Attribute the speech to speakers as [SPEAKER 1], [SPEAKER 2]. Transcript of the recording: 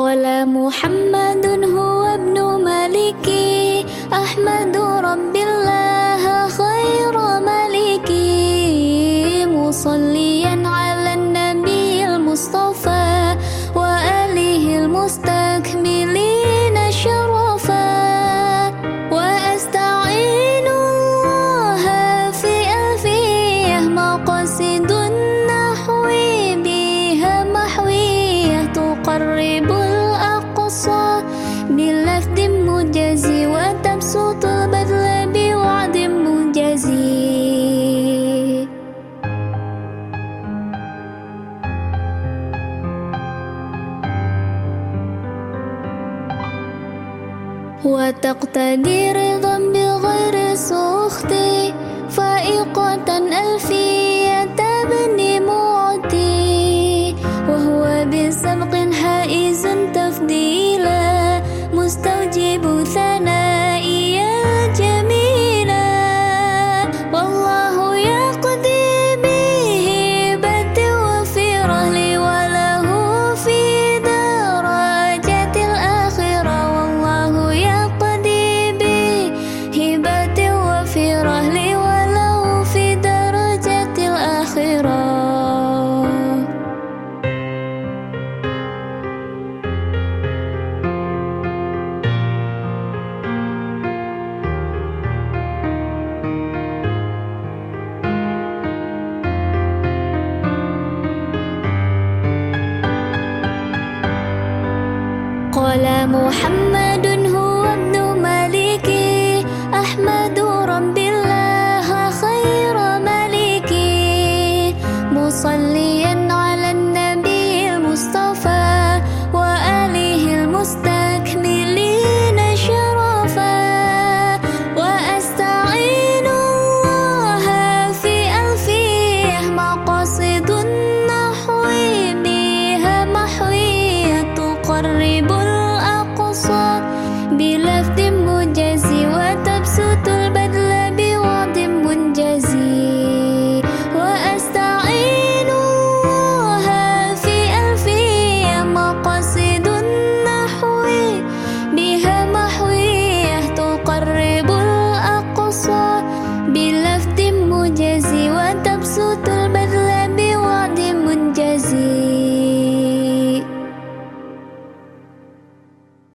[SPEAKER 1] قال محمد هو ابن مريم وتقتدي رضا بغير سخط فائقة ألفية تبني موتي وهو بسبق قال محمد लगती मुझे सिवा